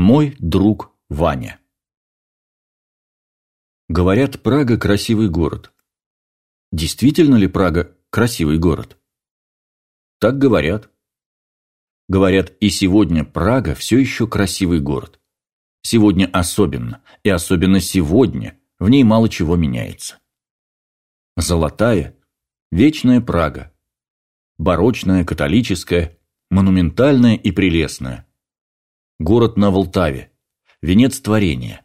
Мой друг Ваня. Говорят, Прага – красивый город. Действительно ли Прага – красивый город? Так говорят. Говорят, и сегодня Прага все еще красивый город. Сегодня особенно, и особенно сегодня в ней мало чего меняется. Золотая, вечная Прага. Барочная, католическая, монументальная и прелестная город на Волтаве, венец творения.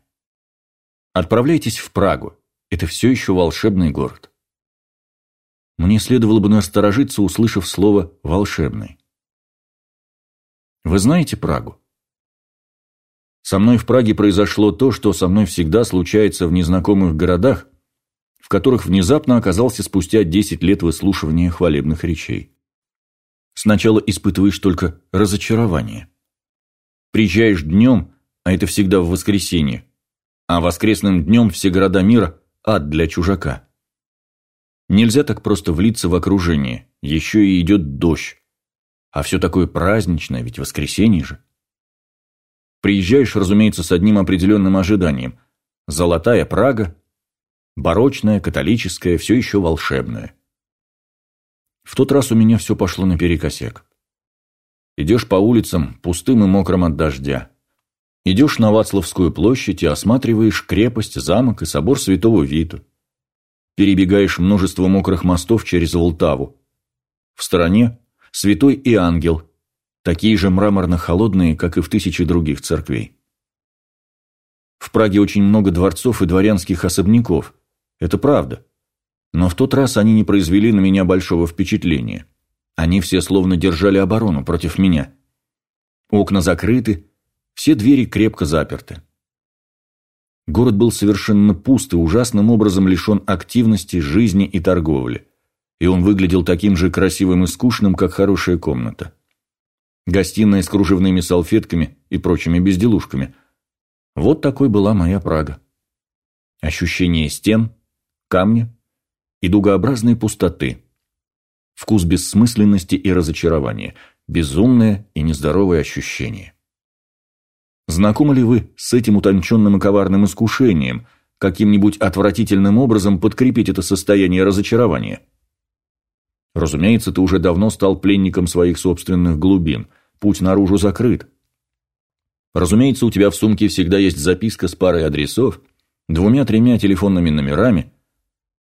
Отправляйтесь в Прагу, это все еще волшебный город. Мне следовало бы насторожиться, услышав слово «волшебный». Вы знаете Прагу? Со мной в Праге произошло то, что со мной всегда случается в незнакомых городах, в которых внезапно оказался спустя 10 лет выслушивания хвалебных речей. Сначала испытываешь только разочарование. Приезжаешь днем, а это всегда в воскресенье, а воскресным днем все города мира – ад для чужака. Нельзя так просто влиться в окружение, еще и идет дождь. А все такое праздничное, ведь воскресенье же. Приезжаешь, разумеется, с одним определенным ожиданием. Золотая Прага, барочная, католическая, все еще волшебная. В тот раз у меня все пошло наперекосяк. Идешь по улицам, пустым и мокрым от дождя. Идешь на Вацлавскую площадь и осматриваешь крепость, замок и собор Святого Виту. Перебегаешь множество мокрых мостов через Волтаву. В стороне Святой и Ангел, такие же мраморно-холодные, как и в тысячи других церквей. В Праге очень много дворцов и дворянских особняков. Это правда. Но в тот раз они не произвели на меня большого впечатления. Они все словно держали оборону против меня. Окна закрыты, все двери крепко заперты. Город был совершенно пуст и ужасным образом лишен активности, жизни и торговли. И он выглядел таким же красивым и скучным, как хорошая комната. Гостиная с кружевными салфетками и прочими безделушками. Вот такой была моя Прага. Ощущение стен, камня и дугообразной пустоты – Вкус бессмысленности и разочарования, безумное и нездоровое ощущение. Знакомы ли вы с этим утонченным и коварным искушением, каким-нибудь отвратительным образом подкрепить это состояние разочарования? Разумеется, ты уже давно стал пленником своих собственных глубин, путь наружу закрыт. Разумеется, у тебя в сумке всегда есть записка с парой адресов, двумя-тремя телефонными номерами.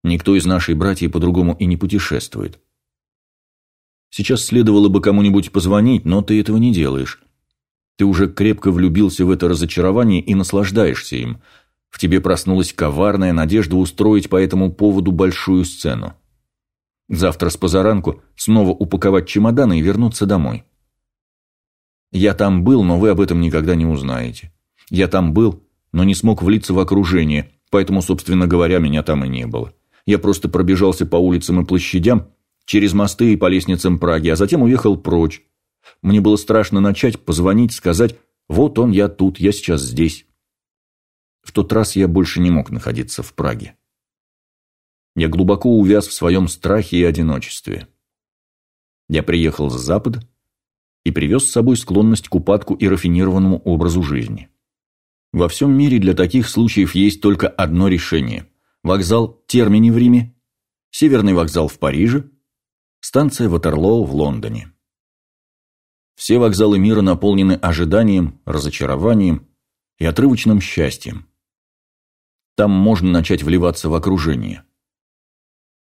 Никто из нашей братьев по-другому и не путешествует. Сейчас следовало бы кому-нибудь позвонить, но ты этого не делаешь. Ты уже крепко влюбился в это разочарование и наслаждаешься им. В тебе проснулась коварная надежда устроить по этому поводу большую сцену. Завтра с позаранку снова упаковать чемоданы и вернуться домой. Я там был, но вы об этом никогда не узнаете. Я там был, но не смог влиться в окружение, поэтому, собственно говоря, меня там и не было. Я просто пробежался по улицам и площадям, через мосты и по лестницам Праги, а затем уехал прочь. Мне было страшно начать, позвонить, сказать «Вот он, я тут, я сейчас здесь». В тот раз я больше не мог находиться в Праге. Я глубоко увяз в своем страхе и одиночестве. Я приехал с Запада и привез с собой склонность к упадку и рафинированному образу жизни. Во всем мире для таких случаев есть только одно решение. Вокзал Термини в Риме, Северный вокзал в Париже Станция Ватерлоу в Лондоне. Все вокзалы мира наполнены ожиданием, разочарованием и отрывочным счастьем. Там можно начать вливаться в окружение.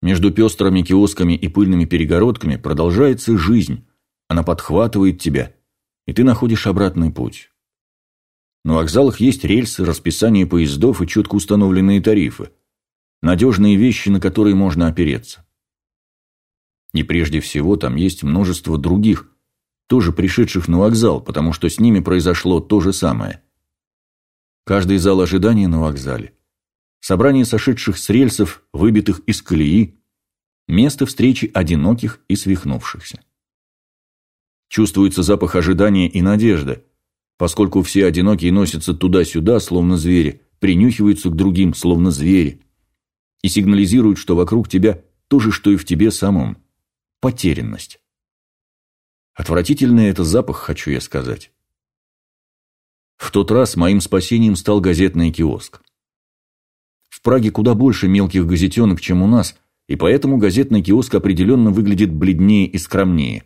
Между пестрыми киосками и пыльными перегородками продолжается жизнь, она подхватывает тебя, и ты находишь обратный путь. На вокзалах есть рельсы, расписание поездов и четко установленные тарифы. Надежные вещи, на которые можно опереться. И прежде всего там есть множество других, тоже пришедших на вокзал, потому что с ними произошло то же самое. Каждый зал ожидания на вокзале. Собрание сошедших с рельсов, выбитых из колеи, место встречи одиноких и свихнувшихся. Чувствуется запах ожидания и надежды, поскольку все одинокие носятся туда-сюда, словно звери, принюхиваются к другим, словно звери, и сигнализируют, что вокруг тебя то же, что и в тебе самом потерянность. Отвратительный это запах, хочу я сказать. В тот раз моим спасением стал газетный киоск. В Праге куда больше мелких газетенок, чем у нас, и поэтому газетный киоск определенно выглядит бледнее и скромнее.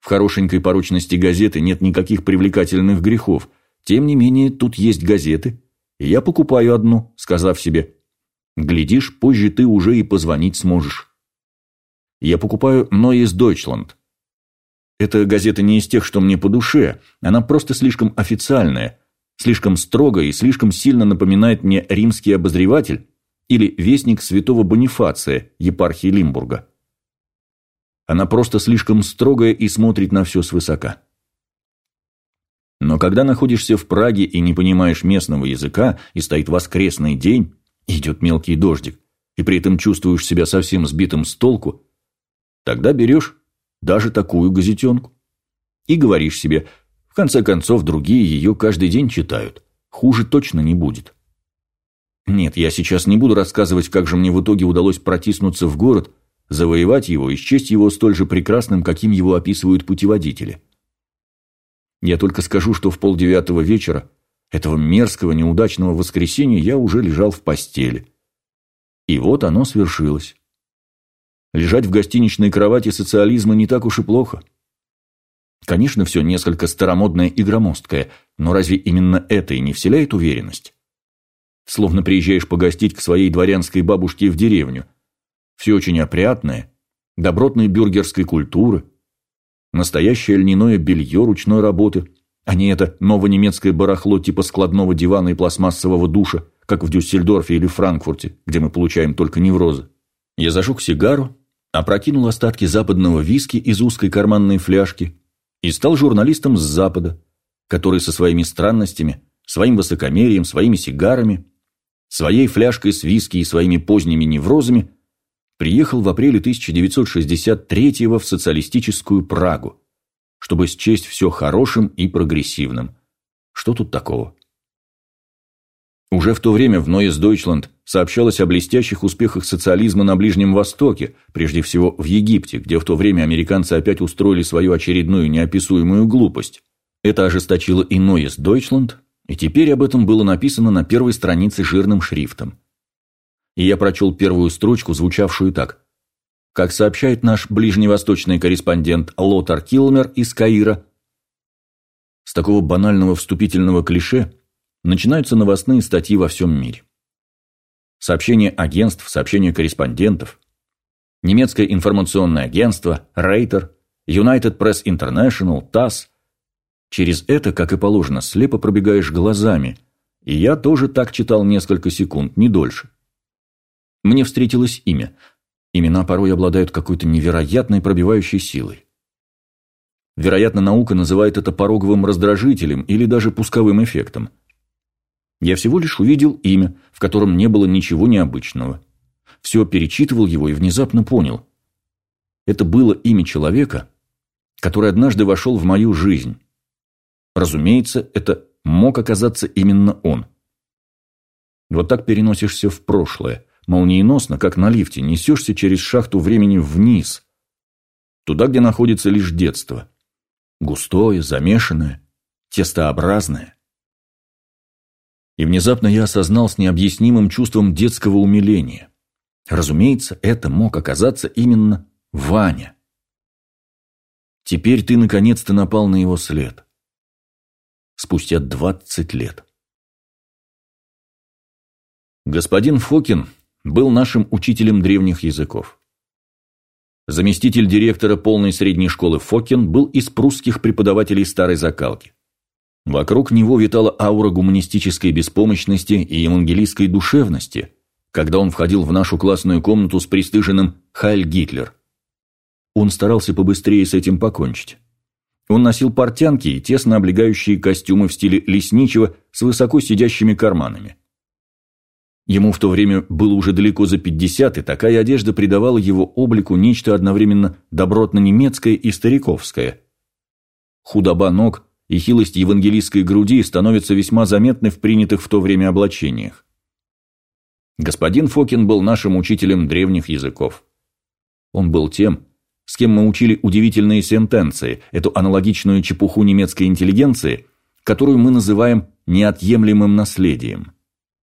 В хорошенькой порочности газеты нет никаких привлекательных грехов, тем не менее тут есть газеты, и я покупаю одну, сказав себе, глядишь, позже ты уже и позвонить сможешь. Я покупаю Neues Deutschland. Эта газета не из тех, что мне по душе, она просто слишком официальная, слишком строгая и слишком сильно напоминает мне римский обозреватель или вестник святого Бонифация, епархии Лимбурга. Она просто слишком строгая и смотрит на все свысока. Но когда находишься в Праге и не понимаешь местного языка, и стоит воскресный день, идет мелкий дождик, и при этом чувствуешь себя совсем сбитым с толку, тогда берешь даже такую газетенку и говоришь себе, в конце концов, другие ее каждый день читают, хуже точно не будет. Нет, я сейчас не буду рассказывать, как же мне в итоге удалось протиснуться в город, завоевать его и счесть его столь же прекрасным, каким его описывают путеводители. Я только скажу, что в полдевятого вечера этого мерзкого неудачного воскресенья я уже лежал в постели. И вот оно свершилось. Лежать в гостиничной кровати социализма не так уж и плохо. Конечно, все несколько старомодное и громоздкое, но разве именно это и не вселяет уверенность? Словно приезжаешь погостить к своей дворянской бабушке в деревню. Все очень опрятное, добротной бюргерской культуры, настоящее льняное белье ручной работы, а не это новонемецкое барахло типа складного дивана и пластмассового душа, как в Дюссельдорфе или Франкфурте, где мы получаем только неврозы. Я зажег сигару, опрокинул остатки западного виски из узкой карманной фляжки и стал журналистом с Запада, который со своими странностями, своим высокомерием, своими сигарами своей фляжкой с виски и своими поздними неврозами приехал в апреле 1963 в социалистическую Прагу, чтобы счесть все хорошим и прогрессивным. Что тут такого? Уже в то время в Neues Deutschland сообщалось о блестящих успехах социализма на Ближнем Востоке, прежде всего в Египте, где в то время американцы опять устроили свою очередную неописуемую глупость. Это ожесточило и Neues Deutschland, и теперь об этом было написано на первой странице жирным шрифтом. И я прочел первую строчку, звучавшую так. Как сообщает наш ближневосточный корреспондент Лотар Килмер из Каира, с такого банального вступительного клише начинаются новостные статьи во всем мире. Сообщения агентств, сообщения корреспондентов, немецкое информационное агентство, Рейтер, United Press International, ТАСС, Через это, как и положено, слепо пробегаешь глазами, и я тоже так читал несколько секунд, не дольше. Мне встретилось имя. Имена порой обладают какой-то невероятной пробивающей силой. Вероятно, наука называет это пороговым раздражителем или даже пусковым эффектом. Я всего лишь увидел имя, в котором не было ничего необычного. Все перечитывал его и внезапно понял. Это было имя человека, который однажды вошел в мою жизнь. Разумеется, это мог оказаться именно он. Вот так переносишься в прошлое, молниеносно, как на лифте, несешься через шахту времени вниз, туда, где находится лишь детство. Густое, замешанное, тестообразное. И внезапно я осознал с необъяснимым чувством детского умиления. Разумеется, это мог оказаться именно Ваня. Теперь ты наконец-то напал на его след спустя 20 лет. Господин Фокин был нашим учителем древних языков. Заместитель директора полной средней школы Фокин был из прусских преподавателей старой закалки. Вокруг него витала аура гуманистической беспомощности и евангелистской душевности, когда он входил в нашу классную комнату с пристыженным «Хайль Гитлер». Он старался побыстрее с этим покончить. Он носил портянки и тесно облегающие костюмы в стиле лесничего с высоко сидящими карманами. Ему в то время было уже далеко за пятьдесят, и такая одежда придавала его облику нечто одновременно добротно-немецкое и стариковское. Худоба ног и хилость евангелистской груди становятся весьма заметны в принятых в то время облачениях. Господин Фокин был нашим учителем древних языков. Он был тем, с кем мы учили удивительные сентенции, эту аналогичную чепуху немецкой интеллигенции, которую мы называем неотъемлемым наследием.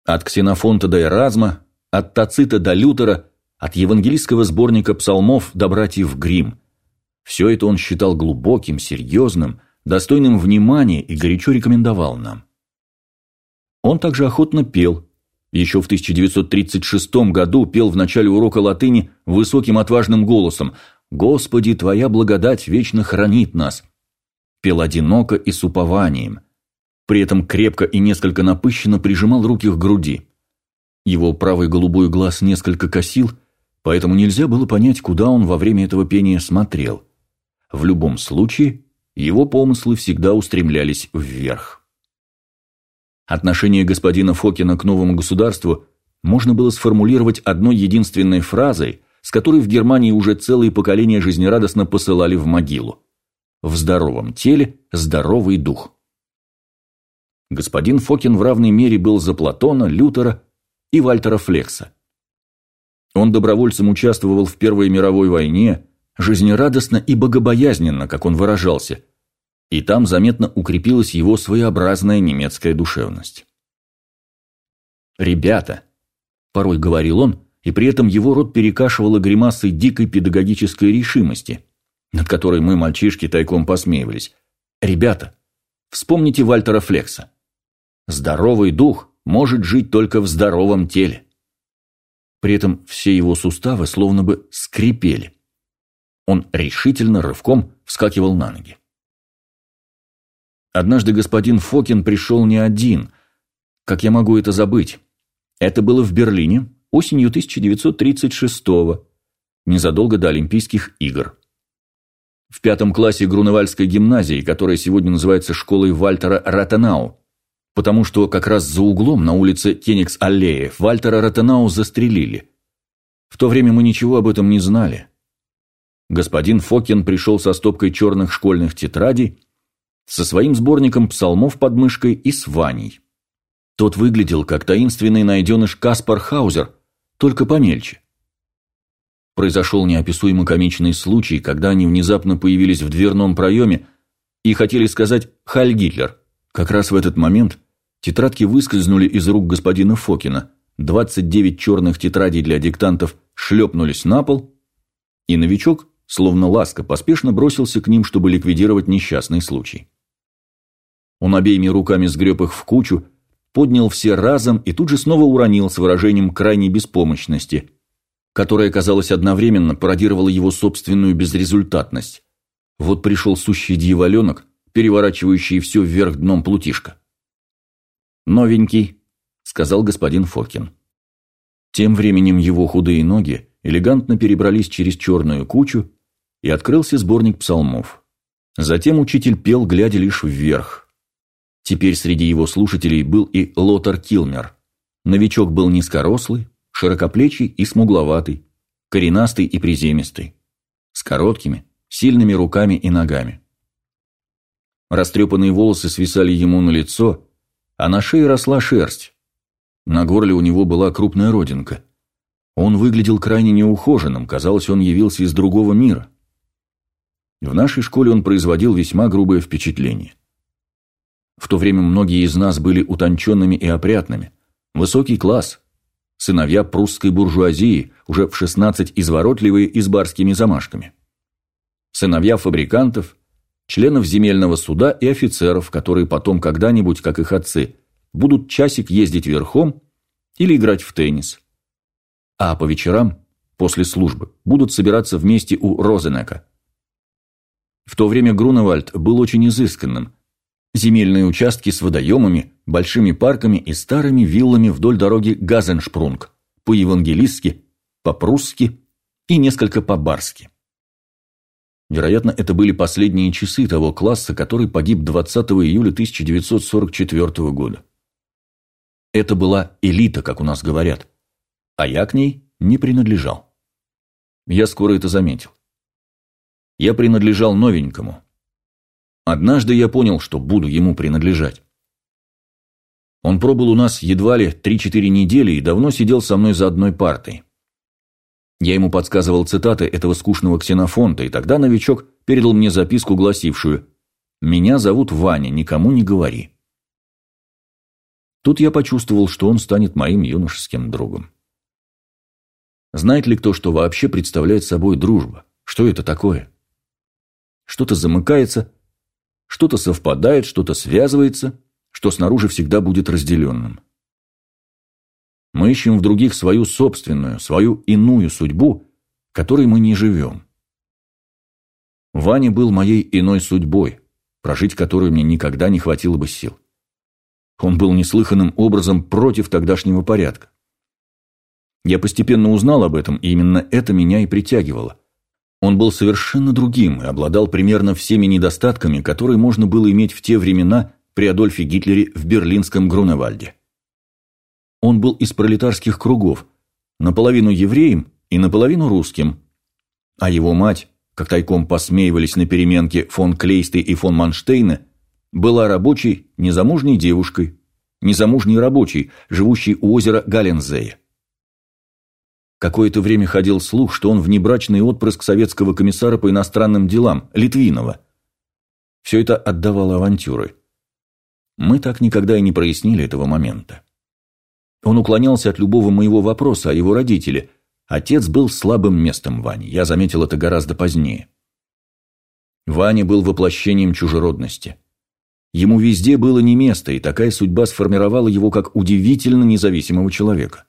От Ксенофонта до Эразма, от Тацита до Лютера, от евангелистского сборника псалмов до братьев Грим. Все это он считал глубоким, серьезным, достойным внимания и горячо рекомендовал нам. Он также охотно пел. Еще в 1936 году пел в начале урока латыни высоким отважным голосом «Господи, Твоя благодать вечно хранит нас». Пел одиноко и с упованием. При этом крепко и несколько напыщенно прижимал руки к груди. Его правый голубой глаз несколько косил, поэтому нельзя было понять, куда он во время этого пения смотрел. В любом случае, его помыслы всегда устремлялись вверх. Отношение господина Фокина к новому государству можно было сформулировать одной единственной фразой, с которой в Германии уже целые поколения жизнерадостно посылали в могилу. В здоровом теле здоровый дух. Господин Фокин в равной мере был за Платона, Лютера и Вальтера Флекса. Он добровольцем участвовал в Первой мировой войне, жизнерадостно и богобоязненно, как он выражался, и там заметно укрепилась его своеобразная немецкая душевность. «Ребята», – порой говорил он, и при этом его рот перекашивало гримасой дикой педагогической решимости, над которой мы, мальчишки, тайком посмеивались. «Ребята, вспомните Вальтера Флекса. Здоровый дух может жить только в здоровом теле». При этом все его суставы словно бы скрипели. Он решительно рывком вскакивал на ноги. Однажды господин Фокин пришел не один. Как я могу это забыть? Это было в Берлине осенью 1936-го, незадолго до Олимпийских игр. В пятом классе Груневальской гимназии, которая сегодня называется школой Вальтера Ратенау, потому что как раз за углом на улице Кенигс-Аллее Вальтера Ратенау застрелили. В то время мы ничего об этом не знали. Господин Фокин пришел со стопкой черных школьных тетрадей, со своим сборником псалмов под мышкой и с Ваней. Тот выглядел как таинственный найденыш Каспар Хаузер, только помельче. Произошел неописуемо комичный случай, когда они внезапно появились в дверном проеме и хотели сказать «Халь Гитлер». Как раз в этот момент тетрадки выскользнули из рук господина Фокина, 29 черных тетрадей для диктантов шлепнулись на пол, и новичок, словно ласка, поспешно бросился к ним, чтобы ликвидировать несчастный случай. Он обеими руками сгреб их в кучу, поднял все разом и тут же снова уронил с выражением крайней беспомощности, которая, казалось, одновременно пародировала его собственную безрезультатность. Вот пришел сущий дьяволенок, переворачивающий все вверх дном плутишка. «Новенький», — сказал господин Фокин. Тем временем его худые ноги элегантно перебрались через черную кучу, и открылся сборник псалмов. Затем учитель пел, глядя лишь вверх. Теперь среди его слушателей был и Лотар Килмер. Новичок был низкорослый, широкоплечий и смугловатый, коренастый и приземистый, с короткими, сильными руками и ногами. Растрепанные волосы свисали ему на лицо, а на шее росла шерсть. На горле у него была крупная родинка. Он выглядел крайне неухоженным, казалось, он явился из другого мира. В нашей школе он производил весьма грубое впечатление. В то время многие из нас были утонченными и опрятными. Высокий класс. Сыновья прусской буржуазии, уже в 16 изворотливые и с барскими замашками. Сыновья фабрикантов, членов земельного суда и офицеров, которые потом когда-нибудь, как их отцы, будут часик ездить верхом или играть в теннис. А по вечерам, после службы, будут собираться вместе у Розенека. В то время Груневальд был очень изысканным – Земельные участки с водоемами, большими парками и старыми виллами вдоль дороги Газеншпрунг, по-евангелистски, по-прусски и несколько по-барски. Вероятно, это были последние часы того класса, который погиб 20 июля 1944 года. Это была элита, как у нас говорят, а я к ней не принадлежал. Я скоро это заметил. Я принадлежал новенькому, Однажды я понял, что буду ему принадлежать. Он пробыл у нас едва ли 3-4 недели и давно сидел со мной за одной партой. Я ему подсказывал цитаты этого скучного ксенофонта, и тогда новичок передал мне записку, гласившую «Меня зовут Ваня, никому не говори». Тут я почувствовал, что он станет моим юношеским другом. Знает ли кто, что вообще представляет собой дружба? Что это такое? Что-то замыкается, что-то совпадает, что-то связывается, что снаружи всегда будет разделенным. Мы ищем в других свою собственную, свою иную судьбу, которой мы не живем. Ваня был моей иной судьбой, прожить которую мне никогда не хватило бы сил. Он был неслыханным образом против тогдашнего порядка. Я постепенно узнал об этом, и именно это меня и притягивало. Он был совершенно другим и обладал примерно всеми недостатками, которые можно было иметь в те времена при Адольфе Гитлере в берлинском Груневальде. Он был из пролетарских кругов, наполовину евреем и наполовину русским. А его мать, как тайком посмеивались на переменке фон Клейсты и фон Манштейна, была рабочей, незамужней девушкой, незамужней рабочей, живущей у озера Галензея. Какое-то время ходил слух, что он внебрачный отпрыск советского комиссара по иностранным делам, Литвинова. Все это отдавало авантюры. Мы так никогда и не прояснили этого момента. Он уклонялся от любого моего вопроса о его родителе. Отец был слабым местом Вани, я заметил это гораздо позднее. Ваня был воплощением чужеродности. Ему везде было не место, и такая судьба сформировала его как удивительно независимого человека.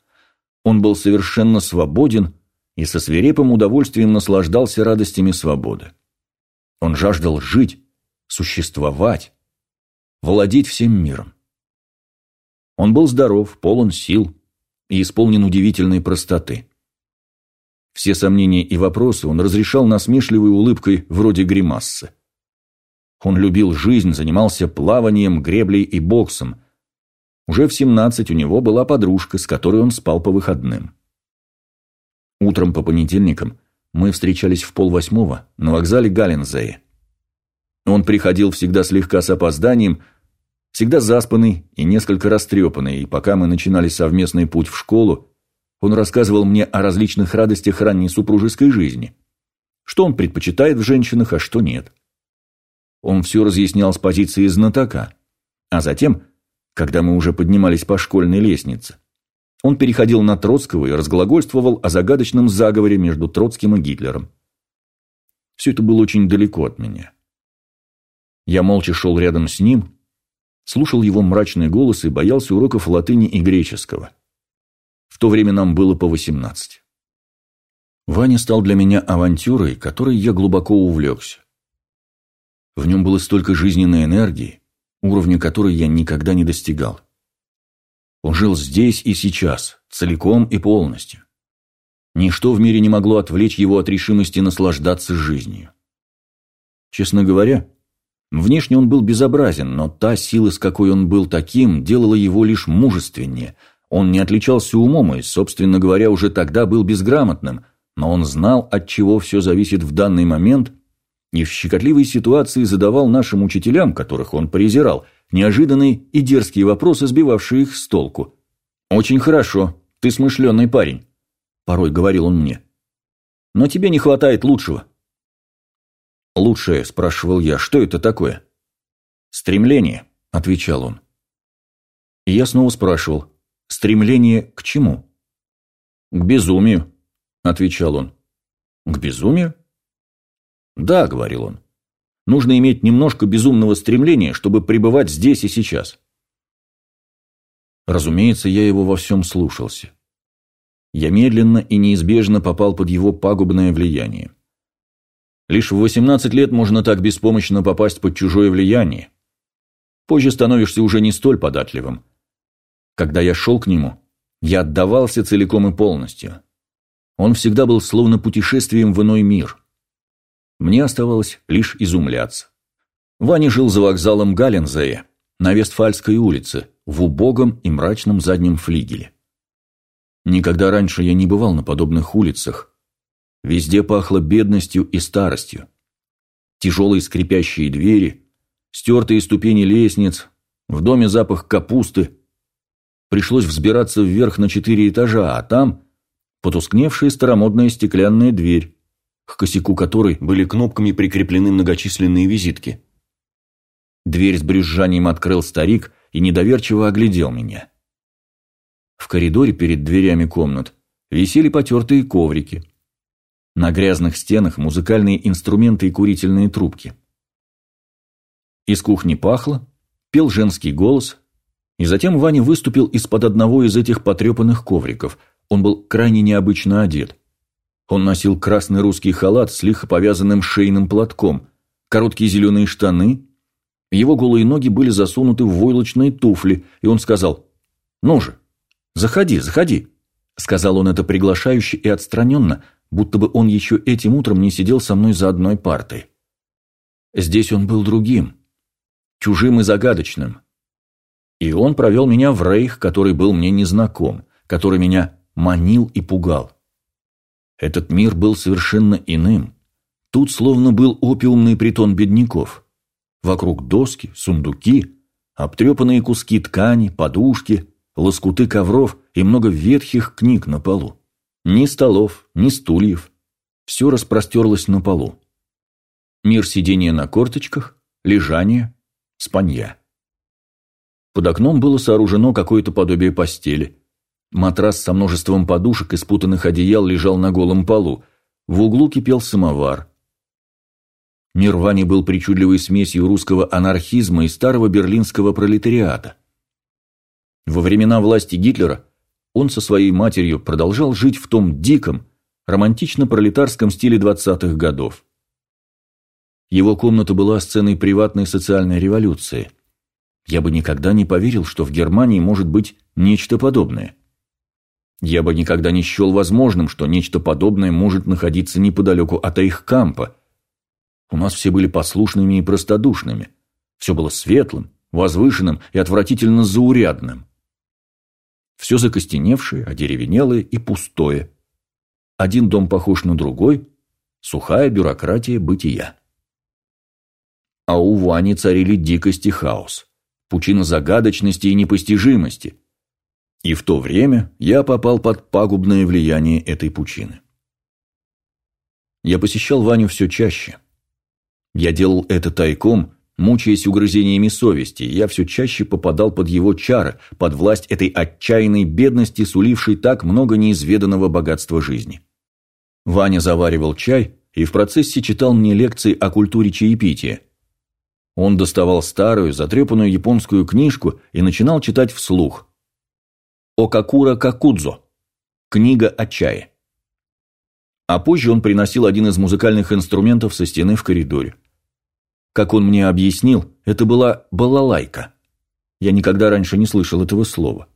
Он был совершенно свободен и со свирепым удовольствием наслаждался радостями свободы. Он жаждал жить, существовать, владеть всем миром. Он был здоров, полон сил и исполнен удивительной простоты. Все сомнения и вопросы он разрешал насмешливой улыбкой вроде гримассы. Он любил жизнь, занимался плаванием, греблей и боксом. Уже в 17 у него была подружка, с которой он спал по выходным. Утром по понедельникам мы встречались в полвосьмого на вокзале Галлензее. Он приходил всегда слегка с опозданием, Всегда заспанный и несколько растрепанный, и пока мы начинали совместный путь в школу, он рассказывал мне о различных радостях ранней супружеской жизни. Что он предпочитает в женщинах, а что нет. Он все разъяснял с позиции знатока. А затем, когда мы уже поднимались по школьной лестнице, он переходил на Троцкого и разглагольствовал о загадочном заговоре между Троцким и Гитлером. Все это было очень далеко от меня. Я молча шел рядом с ним, слушал его мрачный голос и боялся уроков латыни и греческого. В то время нам было по восемнадцать. Ваня стал для меня авантюрой, которой я глубоко увлекся. В нем было столько жизненной энергии, уровня которой я никогда не достигал. Он жил здесь и сейчас, целиком и полностью. Ничто в мире не могло отвлечь его от решимости наслаждаться жизнью. Честно говоря, Внешне он был безобразен, но та сила, с какой он был таким, делала его лишь мужественнее. Он не отличался умом и, собственно говоря, уже тогда был безграмотным, но он знал, от чего все зависит в данный момент, и в щекотливой ситуации задавал нашим учителям, которых он презирал, неожиданные и дерзкие вопросы, сбивавшие их с толку. «Очень хорошо, ты смышленый парень», – порой говорил он мне. «Но тебе не хватает лучшего. «Лучшее?» – спрашивал я. «Что это такое?» «Стремление», – отвечал он. Я снова спрашивал. «Стремление к чему?» «К безумию», – отвечал он. «К безумию?» «Да», – говорил он. «Нужно иметь немножко безумного стремления, чтобы пребывать здесь и сейчас». Разумеется, я его во всем слушался. Я медленно и неизбежно попал под его пагубное влияние. Лишь в 18 лет можно так беспомощно попасть под чужое влияние. Позже становишься уже не столь податливым. Когда я шел к нему, я отдавался целиком и полностью. Он всегда был словно путешествием в иной мир. Мне оставалось лишь изумляться. Ваня жил за вокзалом Галензея, на Вестфальской улице, в убогом и мрачном заднем флигеле. Никогда раньше я не бывал на подобных улицах, Везде пахло бедностью и старостью. Тяжелые скрипящие двери, стертые ступени лестниц, в доме запах капусты. Пришлось взбираться вверх на четыре этажа, а там потускневшая старомодная стеклянная дверь, к косяку которой были кнопками прикреплены многочисленные визитки. Дверь с брюзжанием открыл старик и недоверчиво оглядел меня. В коридоре перед дверями комнат висели потертые коврики. На грязных стенах музыкальные инструменты и курительные трубки. Из кухни пахло, пел женский голос, и затем Ваня выступил из-под одного из этих потрепанных ковриков. Он был крайне необычно одет. Он носил красный русский халат с лихо повязанным шейным платком, короткие зеленые штаны. Его голые ноги были засунуты в войлочные туфли, и он сказал «Ну же, заходи, заходи», сказал он это приглашающе и отстраненно, будто бы он еще этим утром не сидел со мной за одной партой. Здесь он был другим, чужим и загадочным. И он провел меня в рейх, который был мне незнаком, который меня манил и пугал. Этот мир был совершенно иным. Тут словно был опиумный притон бедняков. Вокруг доски, сундуки, обтрепанные куски ткани, подушки, лоскуты ковров и много ветхих книг на полу. Ни столов, ни стульев. Все распростерлось на полу. Мир сидения на корточках, лежания, спанья. Под окном было сооружено какое-то подобие постели. Матрас со множеством подушек и спутанных одеял лежал на голом полу. В углу кипел самовар. Мир Вани был причудливой смесью русского анархизма и старого берлинского пролетариата. Во времена власти Гитлера он со своей матерью продолжал жить в том диком, романтично-пролетарском стиле 20-х годов. Его комната была сценой приватной социальной революции. Я бы никогда не поверил, что в Германии может быть нечто подобное. Я бы никогда не счел возможным, что нечто подобное может находиться неподалеку от Эйхкампа. У нас все были послушными и простодушными. Все было светлым, возвышенным и отвратительно заурядным. Все закостеневшее, одеревенелое и пустое. Один дом похож на другой, сухая бюрократия бытия. А у Вани царили дикость и хаос, пучина загадочности и непостижимости – и в то время я попал под пагубное влияние этой пучины. Я посещал Ваню все чаще. Я делал это тайком, мучаясь угрызениями совести, я все чаще попадал под его чары, под власть этой отчаянной бедности, сулившей так много неизведанного богатства жизни. Ваня заваривал чай и в процессе читал мне лекции о культуре чаепития. Он доставал старую, затрепанную японскую книжку и начинал читать вслух – Окакура Какудзо. Книга о чае. А позже он приносил один из музыкальных инструментов со стены в коридоре. Как он мне объяснил, это была балалайка. Я никогда раньше не слышал этого слова.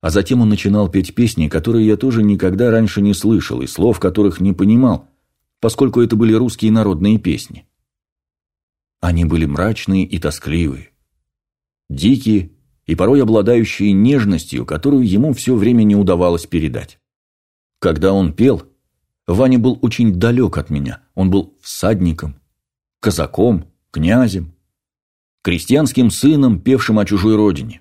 А затем он начинал петь песни, которые я тоже никогда раньше не слышал, и слов которых не понимал, поскольку это были русские народные песни. Они были мрачные и тоскливые, дикие и порой обладающие нежностью, которую ему все время не удавалось передать. Когда он пел, Ваня был очень далек от меня. Он был всадником, казаком, князем, крестьянским сыном, певшим о чужой родине.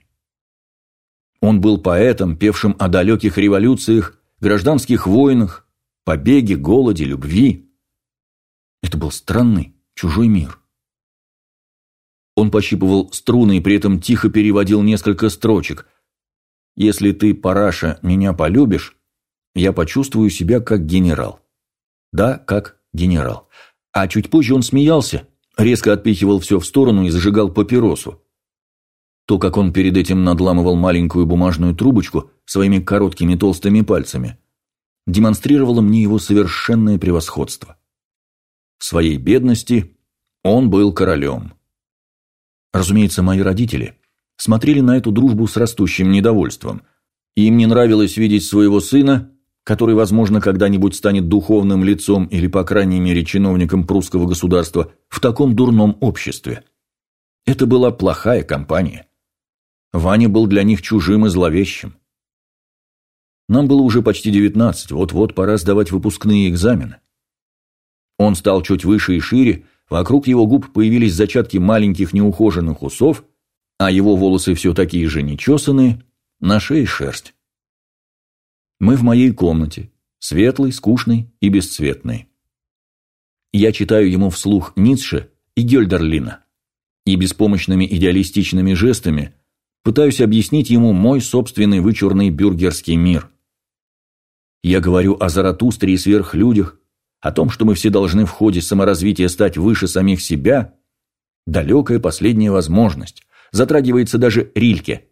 Он был поэтом, певшим о далеких революциях, гражданских войнах, побеге, голоде, любви. Это был странный, чужой мир. Он пощипывал струны и при этом тихо переводил несколько строчек. «Если ты, параша, меня полюбишь, я почувствую себя как генерал». Да, как генерал. А чуть позже он смеялся, резко отпихивал все в сторону и зажигал папиросу. То, как он перед этим надламывал маленькую бумажную трубочку своими короткими толстыми пальцами, демонстрировало мне его совершенное превосходство. В своей бедности он был королем. Разумеется, мои родители смотрели на эту дружбу с растущим недовольством. Им не нравилось видеть своего сына, который, возможно, когда-нибудь станет духовным лицом или, по крайней мере, чиновником прусского государства, в таком дурном обществе. Это была плохая компания. Ваня был для них чужим и зловещим. Нам было уже почти девятнадцать, вот-вот пора сдавать выпускные экзамены. Он стал чуть выше и шире, Вокруг его губ появились зачатки маленьких неухоженных усов, а его волосы все такие же нечесанные, на шее шерсть. Мы в моей комнате, светлой, скучной и бесцветной. Я читаю ему вслух Ницше и Гёльдерлина. и беспомощными идеалистичными жестами пытаюсь объяснить ему мой собственный вычурный бюргерский мир. Я говорю о Заратустре и сверхлюдях, о том, что мы все должны в ходе саморазвития стать выше самих себя, далекая последняя возможность, затрагивается даже Рильке.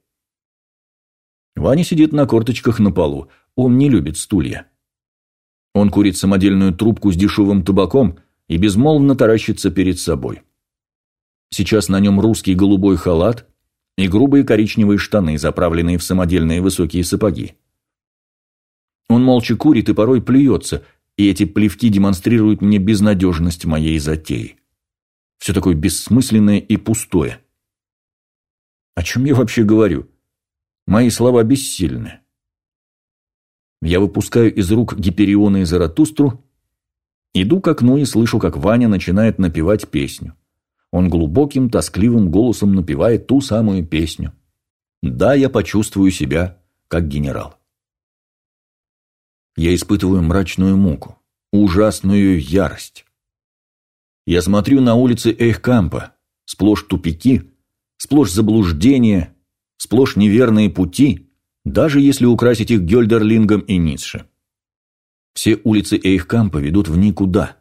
Ваня сидит на корточках на полу, он не любит стулья. Он курит самодельную трубку с дешевым табаком и безмолвно таращится перед собой. Сейчас на нем русский голубой халат и грубые коричневые штаны, заправленные в самодельные высокие сапоги. Он молча курит и порой плюется, и эти плевки демонстрируют мне безнадежность моей затеи. Все такое бессмысленное и пустое. О чем я вообще говорю? Мои слова бессильны. Я выпускаю из рук Гипериона и Заратустру, иду к окну и слышу, как Ваня начинает напевать песню. Он глубоким, тоскливым голосом напевает ту самую песню. Да, я почувствую себя как генерал. Я испытываю мрачную муку, ужасную ярость. Я смотрю на улицы Эйхкампа, сплошь тупики, сплошь заблуждения, сплошь неверные пути, даже если украсить их Гёльдерлингом и Ницше. Все улицы Эйхкампа ведут в никуда.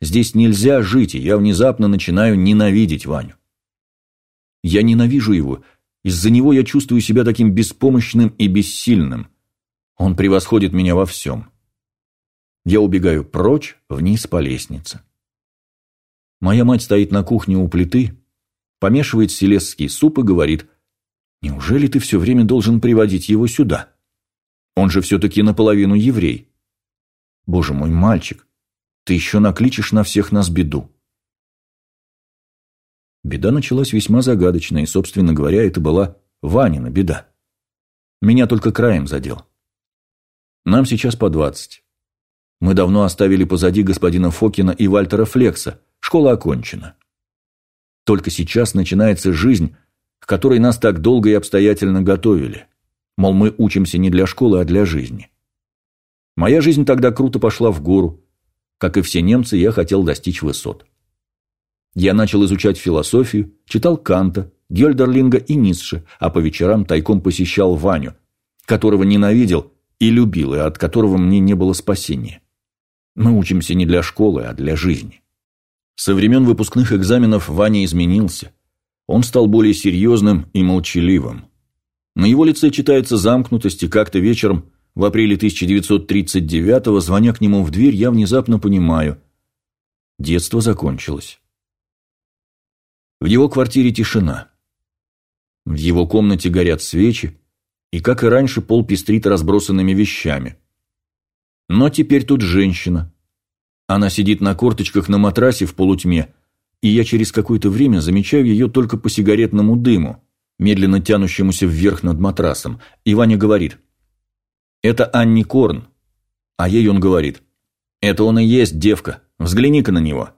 Здесь нельзя жить, и я внезапно начинаю ненавидеть Ваню. Я ненавижу его, из-за него я чувствую себя таким беспомощным и бессильным – он превосходит меня во всем. Я убегаю прочь, вниз по лестнице. Моя мать стоит на кухне у плиты, помешивает селесский суп и говорит, «Неужели ты все время должен приводить его сюда? Он же все-таки наполовину еврей. Боже мой, мальчик, ты еще накличешь на всех нас беду». Беда началась весьма загадочная, и, собственно говоря, это была Ванина беда. Меня только краем задел. Нам сейчас по двадцать. Мы давно оставили позади господина Фокина и Вальтера Флекса. Школа окончена. Только сейчас начинается жизнь, к которой нас так долго и обстоятельно готовили. Мол, мы учимся не для школы, а для жизни. Моя жизнь тогда круто пошла в гору. Как и все немцы, я хотел достичь высот. Я начал изучать философию, читал Канта, Гельдерлинга и Ницше, а по вечерам тайком посещал Ваню, которого ненавидел и любил, и от которого мне не было спасения. Мы учимся не для школы, а для жизни. Со времен выпускных экзаменов Ваня изменился. Он стал более серьезным и молчаливым. На его лице читается замкнутость, и как-то вечером в апреле 1939-го, звоня к нему в дверь, я внезапно понимаю – детство закончилось. В его квартире тишина. В его комнате горят свечи, и, как и раньше, пол пестрит разбросанными вещами. Но теперь тут женщина. Она сидит на корточках на матрасе в полутьме, и я через какое-то время замечаю ее только по сигаретному дыму, медленно тянущемуся вверх над матрасом, и Ваня говорит «Это Анни Корн», а ей он говорит «Это он и есть, девка, взгляни-ка на него».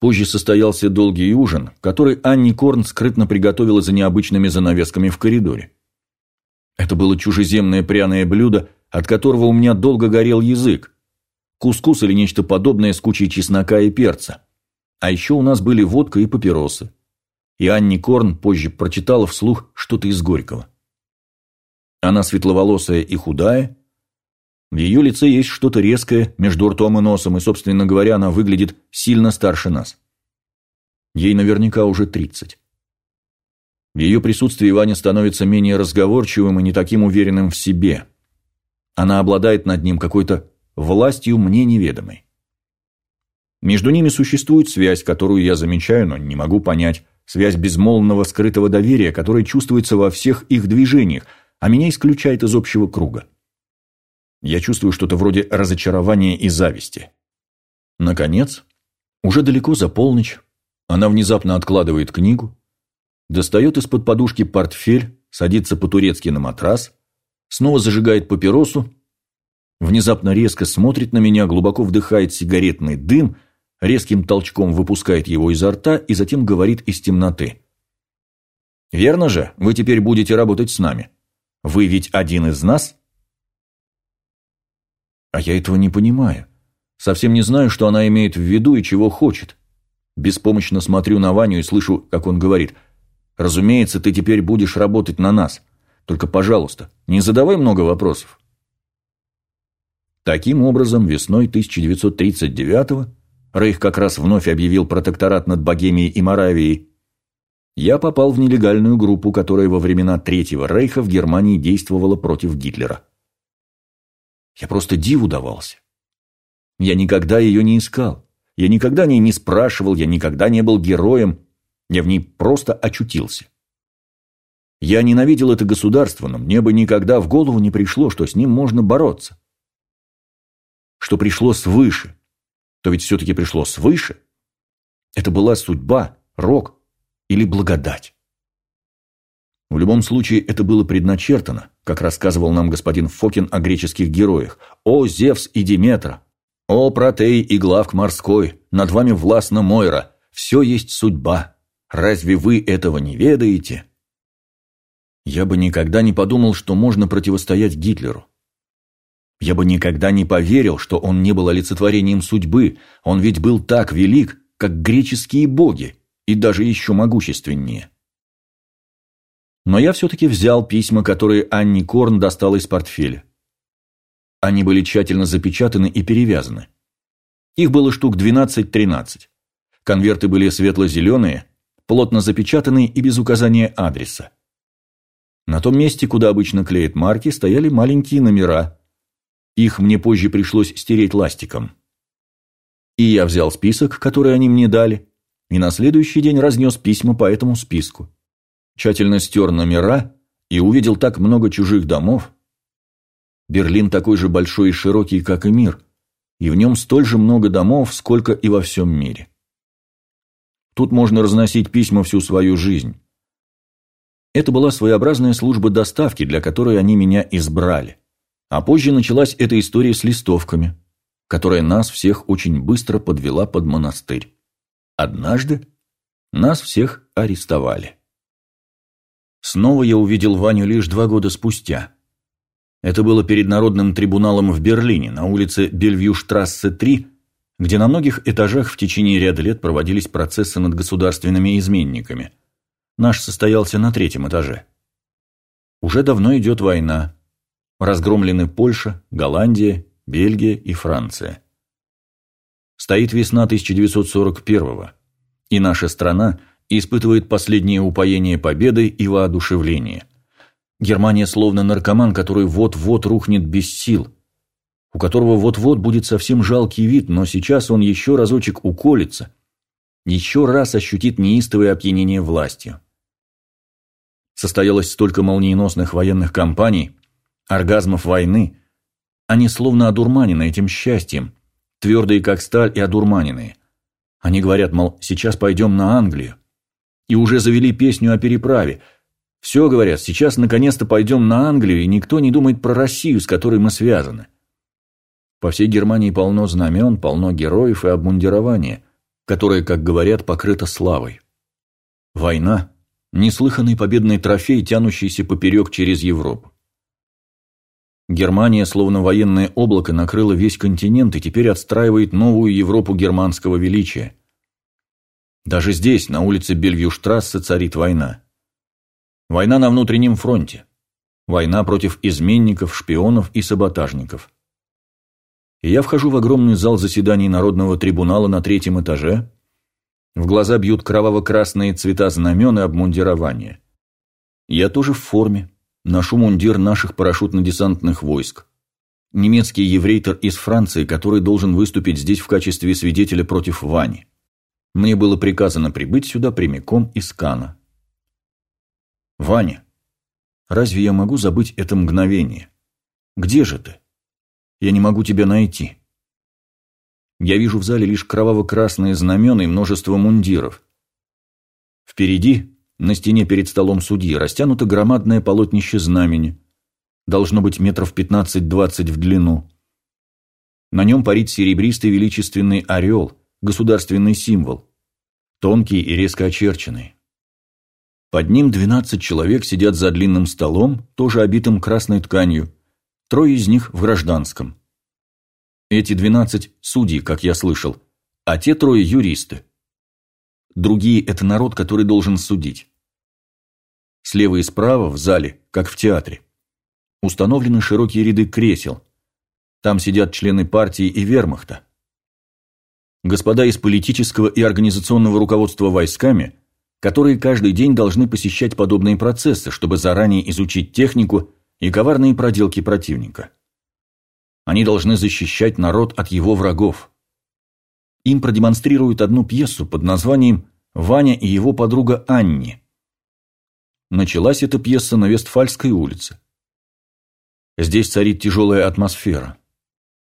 Позже состоялся долгий ужин, который Анни Корн скрытно приготовила за необычными занавесками в коридоре. Это было чужеземное пряное блюдо, от которого у меня долго горел язык. Кускус или нечто подобное с кучей чеснока и перца. А еще у нас были водка и папиросы. И Анни Корн позже прочитала вслух что-то из Горького. Она светловолосая и худая. В ее лице есть что-то резкое между ртом и носом, и, собственно говоря, она выглядит сильно старше нас. Ей наверняка уже тридцать. В ее присутствии Ваня становится менее разговорчивым и не таким уверенным в себе. Она обладает над ним какой-то властью мне неведомой. Между ними существует связь, которую я замечаю, но не могу понять. Связь безмолвного скрытого доверия, которая чувствуется во всех их движениях, а меня исключает из общего круга. Я чувствую что-то вроде разочарования и зависти. Наконец, уже далеко за полночь, она внезапно откладывает книгу, достает из-под подушки портфель, садится по-турецки на матрас, снова зажигает папиросу, внезапно резко смотрит на меня, глубоко вдыхает сигаретный дым, резким толчком выпускает его изо рта и затем говорит из темноты. «Верно же, вы теперь будете работать с нами. Вы ведь один из нас?» А я этого не понимаю. Совсем не знаю, что она имеет в виду и чего хочет. Беспомощно смотрю на Ваню и слышу, как он говорит, «Разумеется, ты теперь будешь работать на нас. Только, пожалуйста, не задавай много вопросов». Таким образом, весной 1939-го Рейх как раз вновь объявил протекторат над Богемией и Моравией. Я попал в нелегальную группу, которая во времена Третьего Рейха в Германии действовала против Гитлера. Я просто диву давался. Я никогда ее не искал. Я никогда о ней не спрашивал, я никогда не был героем. Я в ней просто очутился. Я ненавидел это государство, но мне бы никогда в голову не пришло, что с ним можно бороться. Что пришло свыше, то ведь все-таки пришло свыше. Это была судьба, рок или благодать. В любом случае, это было предначертано, как рассказывал нам господин Фокин о греческих героях. «О, Зевс и Диметра! О, Протей и Главк морской! Над вами властна Мойра! Все есть судьба! Разве вы этого не ведаете?» Я бы никогда не подумал, что можно противостоять Гитлеру. Я бы никогда не поверил, что он не был олицетворением судьбы, он ведь был так велик, как греческие боги, и даже еще могущественнее. Но я все-таки взял письма, которые Анни Корн достала из портфеля. Они были тщательно запечатаны и перевязаны. Их было штук 12-13. Конверты были светло-зеленые, плотно запечатанные и без указания адреса. На том месте, куда обычно клеят марки, стояли маленькие номера – их мне позже пришлось стереть ластиком. И я взял список, который они мне дали, и на следующий день разнес письма по этому списку. Тщательно стер номера и увидел так много чужих домов. Берлин такой же большой и широкий, как и мир, и в нем столь же много домов, сколько и во всем мире. Тут можно разносить письма всю свою жизнь. Это была своеобразная служба доставки, для которой они меня избрали. А позже началась эта история с листовками, которая нас всех очень быстро подвела под монастырь. Однажды нас всех арестовали. Снова я увидел Ваню лишь два года спустя. Это было перед Народным трибуналом в Берлине, на улице Бельвью-штрассе 3, где на многих этажах в течение ряда лет проводились процессы над государственными изменниками. Наш состоялся на третьем этаже. Уже давно идет война, Разгромлены Польша, Голландия, Бельгия и Франция. Стоит весна 1941-го, и наша страна испытывает последнее упоение победой и воодушевление. Германия словно наркоман, который вот-вот рухнет без сил, у которого вот-вот будет совсем жалкий вид, но сейчас он еще разочек уколется, еще раз ощутит неистовое опьянение властью. Состоялось столько молниеносных военных кампаний, оргазмов войны, они словно одурманены этим счастьем, твердые как сталь и одурманенные. Они говорят, мол, сейчас пойдем на Англию. И уже завели песню о переправе. Все говорят, сейчас наконец-то пойдем на Англию, и никто не думает про Россию, с которой мы связаны. По всей Германии полно знамен, полно героев и обмундирования, которое, как говорят, покрыто славой. Война – неслыханный победный трофей, тянущийся поперек через Европу. Германия, словно военное облако, накрыла весь континент и теперь отстраивает новую Европу германского величия. Даже здесь, на улице Бельвьюштрассе, царит война. Война на внутреннем фронте. Война против изменников, шпионов и саботажников. Я вхожу в огромный зал заседаний Народного трибунала на третьем этаже. В глаза бьют кроваво-красные цвета знамен и обмундирования. Я тоже в форме, Ношу мундир наших парашютно-десантных войск. Немецкий еврейтер из Франции, который должен выступить здесь в качестве свидетеля против Вани. Мне было приказано прибыть сюда прямиком из Кана. Ваня, разве я могу забыть это мгновение? Где же ты? Я не могу тебя найти. Я вижу в зале лишь кроваво-красные знамена и множество мундиров. Впереди на стене перед столом судьи растянуто громадное полотнище знамени. Должно быть метров 15-20 в длину. На нем парит серебристый величественный орел, государственный символ. Тонкий и резко очерченный. Под ним 12 человек сидят за длинным столом, тоже обитым красной тканью. Трое из них в гражданском. Эти 12 судьи, как я слышал, а те трое юристы. другие – это народ, который должен судить. Слева и справа, в зале, как в театре, установлены широкие ряды кресел. Там сидят члены партии и вермахта. Господа из политического и организационного руководства войсками, которые каждый день должны посещать подобные процессы, чтобы заранее изучить технику и коварные проделки противника. Они должны защищать народ от его врагов. Им продемонстрируют одну пьесу под названием «Ваня и его подруга Анни». Началась эта пьеса на Вестфальской улице. Здесь царит тяжелая атмосфера.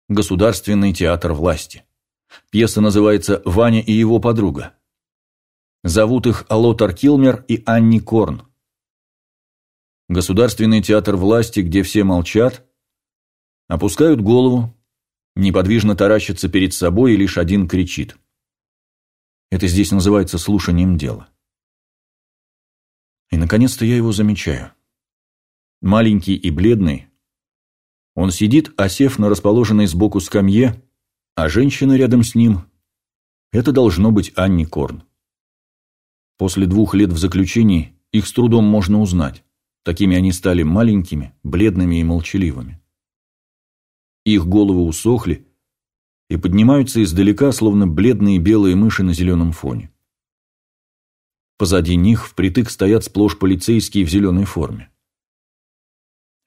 Государственный театр власти. Пьеса называется «Ваня и его подруга». Зовут их Алотар Килмер и Анни Корн. Государственный театр власти, где все молчат, опускают голову, неподвижно таращатся перед собой и лишь один кричит. Это здесь называется слушанием дела. И, наконец-то, я его замечаю. Маленький и бледный, он сидит, осев на расположенной сбоку скамье, а женщина рядом с ним – это должно быть Анни Корн. После двух лет в заключении их с трудом можно узнать. Такими они стали маленькими, бледными и молчаливыми. Их головы усохли и поднимаются издалека, словно бледные белые мыши на зеленом фоне. Позади них впритык стоят сплошь полицейские в зеленой форме.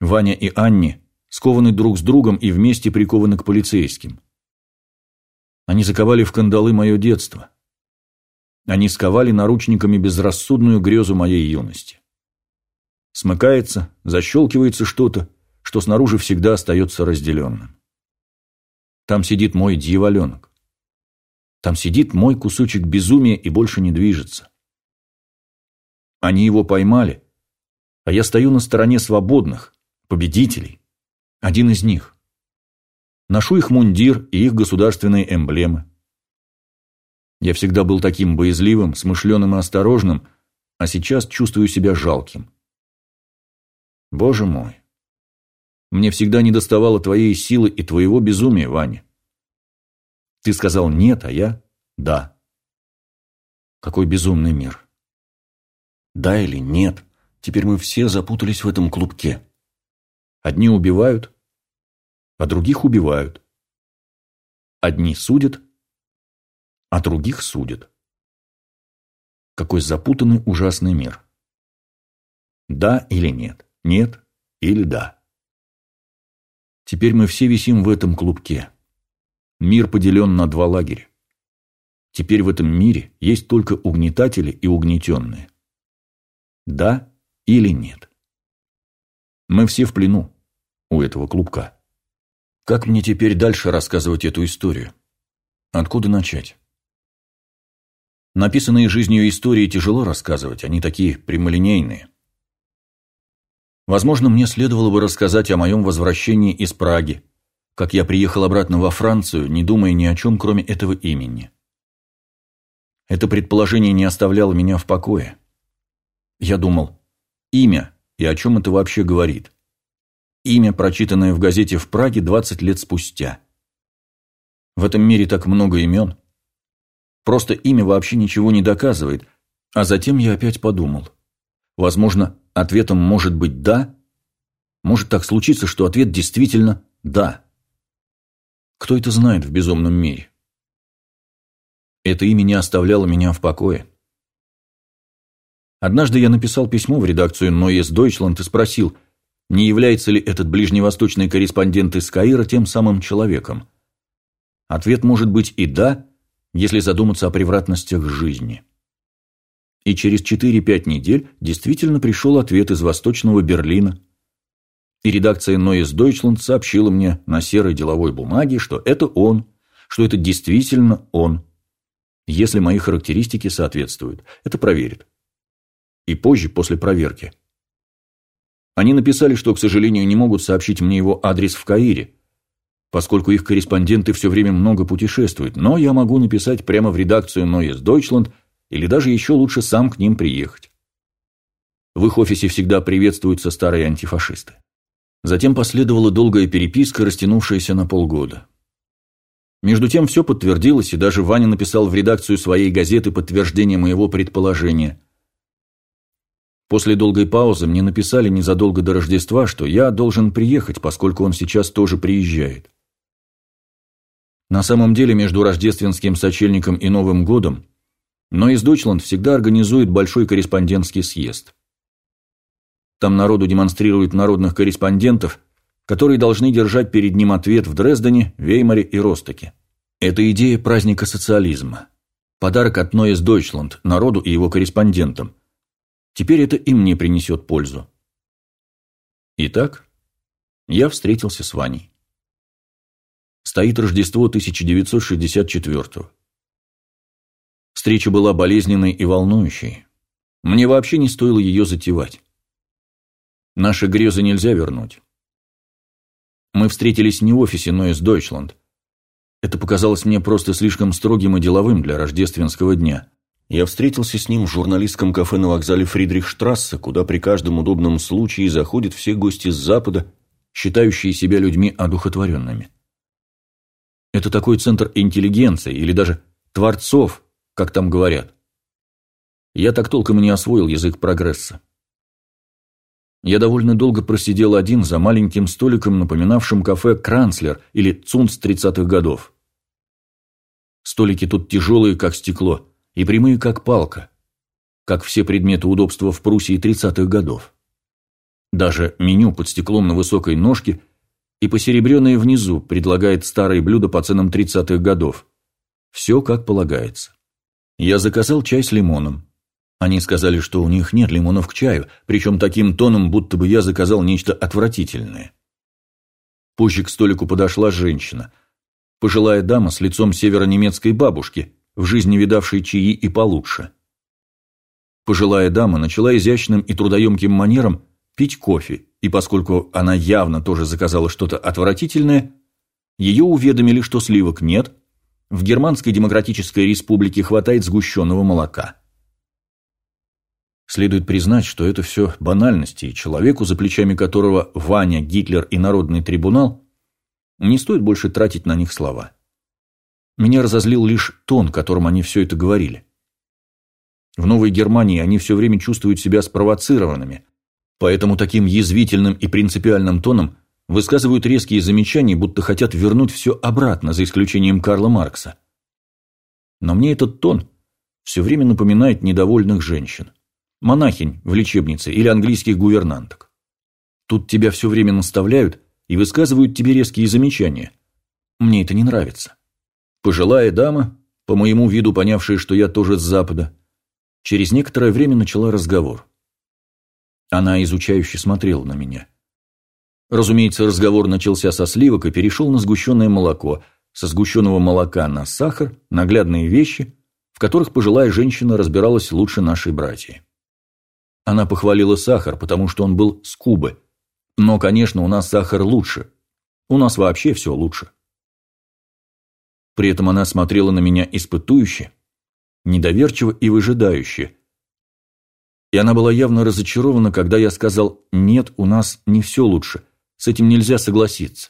Ваня и Анни скованы друг с другом и вместе прикованы к полицейским. Они заковали в кандалы мое детство. Они сковали наручниками безрассудную грезу моей юности. Смыкается, защелкивается что-то, что снаружи всегда остается разделенным. Там сидит мой дьяволенок. Там сидит мой кусочек безумия и больше не движется. Они его поймали, а я стою на стороне свободных, победителей, один из них. Ношу их мундир и их государственные эмблемы. Я всегда был таким боязливым, смышленым и осторожным, а сейчас чувствую себя жалким. Боже мой. Мне всегда недоставало твоей силы и твоего безумия, Ваня. Ты сказал «нет», а я «да». Какой безумный мир. Да или нет, теперь мы все запутались в этом клубке. Одни убивают, а других убивают. Одни судят, а других судят. Какой запутанный ужасный мир. Да или нет? Нет или да. Теперь мы все висим в этом клубке. Мир поделен на два лагеря. Теперь в этом мире есть только угнетатели и угнетенные. Да или нет? Мы все в плену у этого клубка. Как мне теперь дальше рассказывать эту историю? Откуда начать? Написанные жизнью истории тяжело рассказывать, они такие прямолинейные. Возможно, мне следовало бы рассказать о моем возвращении из Праги, как я приехал обратно во Францию, не думая ни о чем, кроме этого имени. Это предположение не оставляло меня в покое. Я думал, имя и о чем это вообще говорит. Имя, прочитанное в газете в Праге 20 лет спустя. В этом мире так много имен. Просто имя вообще ничего не доказывает. А затем я опять подумал. Возможно, ответом может быть «да», может так случиться, что ответ действительно «да». Кто это знает в безумном мире? Это имя не оставляло меня в покое. Однажды я написал письмо в редакцию Noyes Deutschland и спросил, не является ли этот ближневосточный корреспондент из Каира тем самым человеком. Ответ может быть и «да», если задуматься о превратностях жизни и через 4-5 недель действительно пришел ответ из Восточного Берлина. И редакция Neues Deutschland сообщила мне на серой деловой бумаге, что это он, что это действительно он. Если мои характеристики соответствуют, это проверит. И позже, после проверки. Они написали, что, к сожалению, не могут сообщить мне его адрес в Каире, поскольку их корреспонденты все время много путешествуют, но я могу написать прямо в редакцию Neues Deutschland – или даже еще лучше сам к ним приехать. В их офисе всегда приветствуются старые антифашисты. Затем последовала долгая переписка, растянувшаяся на полгода. Между тем все подтвердилось, и даже Ваня написал в редакцию своей газеты подтверждение моего предположения. После долгой паузы мне написали незадолго до Рождества, что я должен приехать, поскольку он сейчас тоже приезжает. На самом деле между рождественским сочельником и Новым годом но из Дойчланд всегда организует большой корреспондентский съезд. Там народу демонстрируют народных корреспондентов, которые должны держать перед ним ответ в Дрездене, Веймаре и Ростоке. Это идея праздника социализма. Подарок от Ноэс Дойчланд, народу и его корреспондентам. Теперь это и мне принесет пользу. Итак, я встретился с Ваней. Стоит Рождество 1964 -го. Встреча была болезненной и волнующей. Мне вообще не стоило ее затевать. Наши грезы нельзя вернуть. Мы встретились не в офисе, но из Дойчланд. Это показалось мне просто слишком строгим и деловым для рождественского дня. Я встретился с ним в журналистском кафе на вокзале Фридрихштрассе, куда при каждом удобном случае заходят все гости с Запада, считающие себя людьми одухотворенными. Это такой центр интеллигенции или даже творцов, как там говорят. Я так толком не освоил язык прогресса. Я довольно долго просидел один за маленьким столиком, напоминавшим кафе «Кранцлер» или «Цунц» 30-х годов. Столики тут тяжелые, как стекло, и прямые, как палка, как все предметы удобства в Пруссии 30-х годов. Даже меню под стеклом на высокой ножке и посеребренное внизу предлагает старые блюда по ценам 30-х годов. Все как полагается. Я заказал чай с лимоном. Они сказали, что у них нет лимонов к чаю, причем таким тоном, будто бы я заказал нечто отвратительное. Позже к столику подошла женщина. Пожилая дама с лицом северонемецкой бабушки, в жизни видавшей чаи и получше. Пожилая дама начала изящным и трудоемким манером пить кофе, и поскольку она явно тоже заказала что-то отвратительное, ее уведомили, что сливок нет, в Германской Демократической Республике хватает сгущенного молока. Следует признать, что это все банальности, и человеку, за плечами которого Ваня, Гитлер и Народный трибунал, не стоит больше тратить на них слова. Меня разозлил лишь тон, которым они все это говорили. В Новой Германии они все время чувствуют себя спровоцированными, поэтому таким язвительным и принципиальным тоном высказывают резкие замечания, будто хотят вернуть все обратно, за исключением Карла Маркса. Но мне этот тон все время напоминает недовольных женщин монахинь в лечебнице или английских гувернанток. Тут тебя все время наставляют и высказывают тебе резкие замечания. Мне это не нравится. Пожилая дама, по моему виду понявшая, что я тоже с Запада, через некоторое время начала разговор. Она изучающе смотрела на меня. Разумеется, разговор начался со сливок и перешел на сгущенное молоко, со сгущенного молока на сахар, наглядные вещи, в которых пожилая женщина разбиралась лучше нашей братьи. Она похвалила сахар, потому что он был с Кубы. Но, конечно, у нас сахар лучше. У нас вообще все лучше. При этом она смотрела на меня испытующе, недоверчиво и выжидающе. И она была явно разочарована, когда я сказал «нет, у нас не все лучше, с этим нельзя согласиться».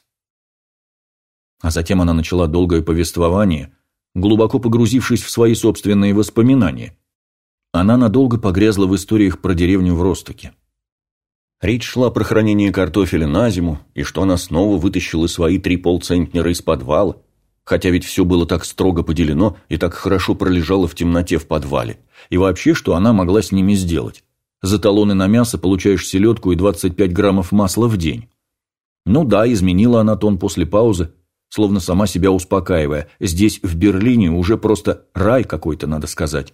А затем она начала долгое повествование, глубоко погрузившись в свои собственные воспоминания. Она надолго погрязла в историях про деревню в Ростоке. Речь шла про хранение картофеля на зиму, и что она снова вытащила свои три полцентнера из подвала, хотя ведь все было так строго поделено и так хорошо пролежало в темноте в подвале. И вообще, что она могла с ними сделать? За талоны на мясо получаешь селедку и 25 граммов масла в день. Ну да, изменила она тон после паузы, словно сама себя успокаивая. Здесь, в Берлине, уже просто рай какой-то, надо сказать.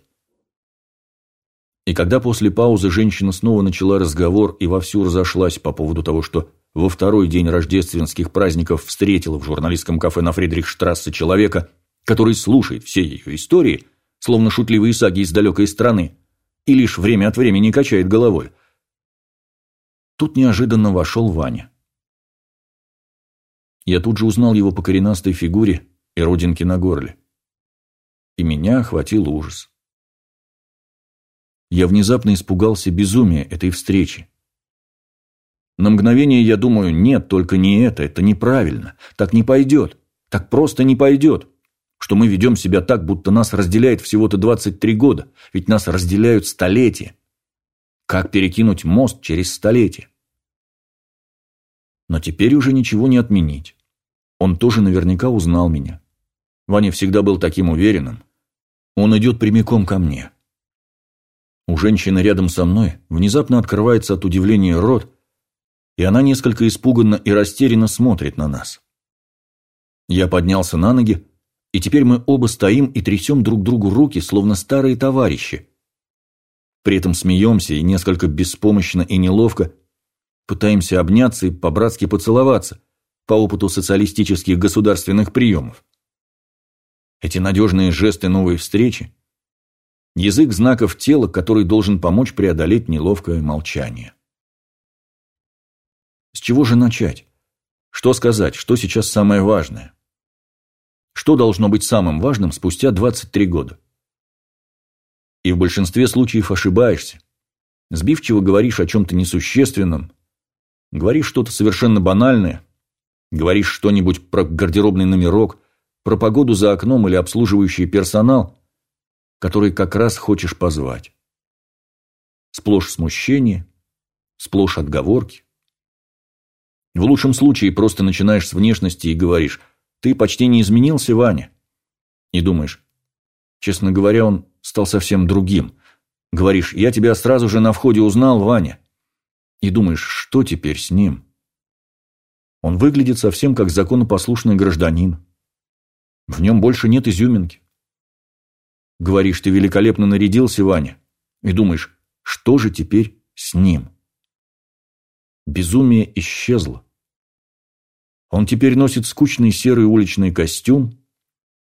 И когда после паузы женщина снова начала разговор и вовсю разошлась по поводу того, что во второй день рождественских праздников встретила в журналистском кафе на Фридрихштрассе человека, который слушает все ее истории, словно шутливые саги из далекой страны, и лишь время от времени качает головой. Тут неожиданно вошел Ваня. Я тут же узнал его по коренастой фигуре и родинке на горле. И меня охватил ужас. Я внезапно испугался безумия этой встречи. На мгновение я думаю, нет, только не это, это неправильно, так не пойдет. Так просто не пойдет, что мы ведем себя так, будто нас разделяет всего-то 23 года, ведь нас разделяют столетия. Как перекинуть мост через столетие? Но теперь уже ничего не отменить. Он тоже наверняка узнал меня. Ваня всегда был таким уверенным. Он идет прямиком ко мне. У женщины рядом со мной внезапно открывается от удивления рот, и она несколько испуганно и растерянно смотрит на нас. Я поднялся на ноги, и теперь мы оба стоим и трясем друг другу руки, словно старые товарищи. При этом смеемся и несколько беспомощно и неловко пытаемся обняться и по-братски поцеловаться по опыту социалистических государственных приемов. Эти надежные жесты новой встречи – язык знаков тела, который должен помочь преодолеть неловкое молчание. С чего же начать? Что сказать? Что сейчас самое важное? Что должно быть самым важным спустя 23 года? И в большинстве случаев ошибаешься. Сбивчиво говоришь о чем-то несущественном, говоришь что-то совершенно банальное, говоришь что-нибудь про гардеробный номерок, про погоду за окном или обслуживающий персонал, который как раз хочешь позвать. Сплошь смущение, сплошь отговорки. В лучшем случае просто начинаешь с внешности и говоришь «Ты почти не изменился, Ваня». И думаешь, честно говоря, он стал совсем другим. Говоришь, я тебя сразу же на входе узнал, Ваня. И думаешь, что теперь с ним? Он выглядит совсем как законопослушный гражданин. В нем больше нет изюминки. Говоришь, ты великолепно нарядился, Ваня. И думаешь, что же теперь с ним? Безумие исчезло. Он теперь носит скучный серый уличный костюм,